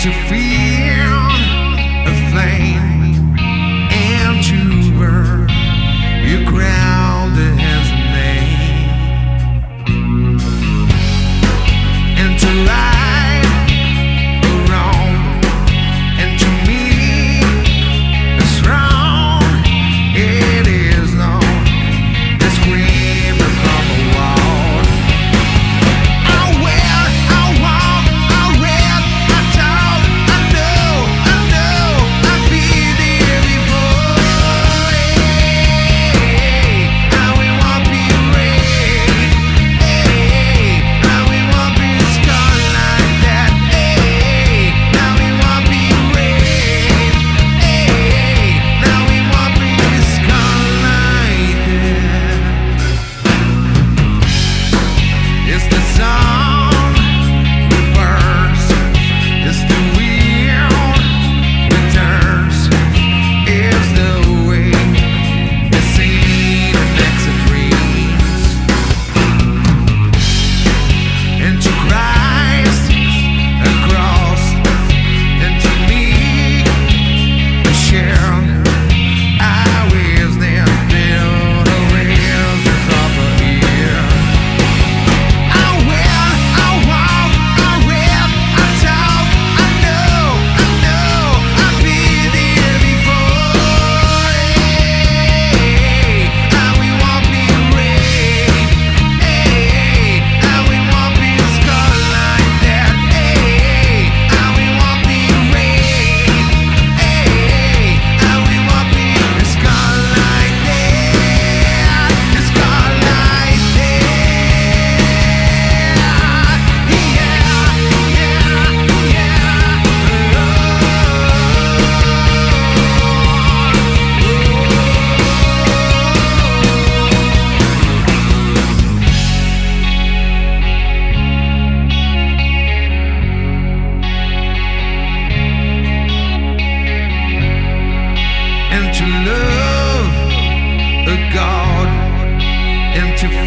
to feel. yeah. love a God empty.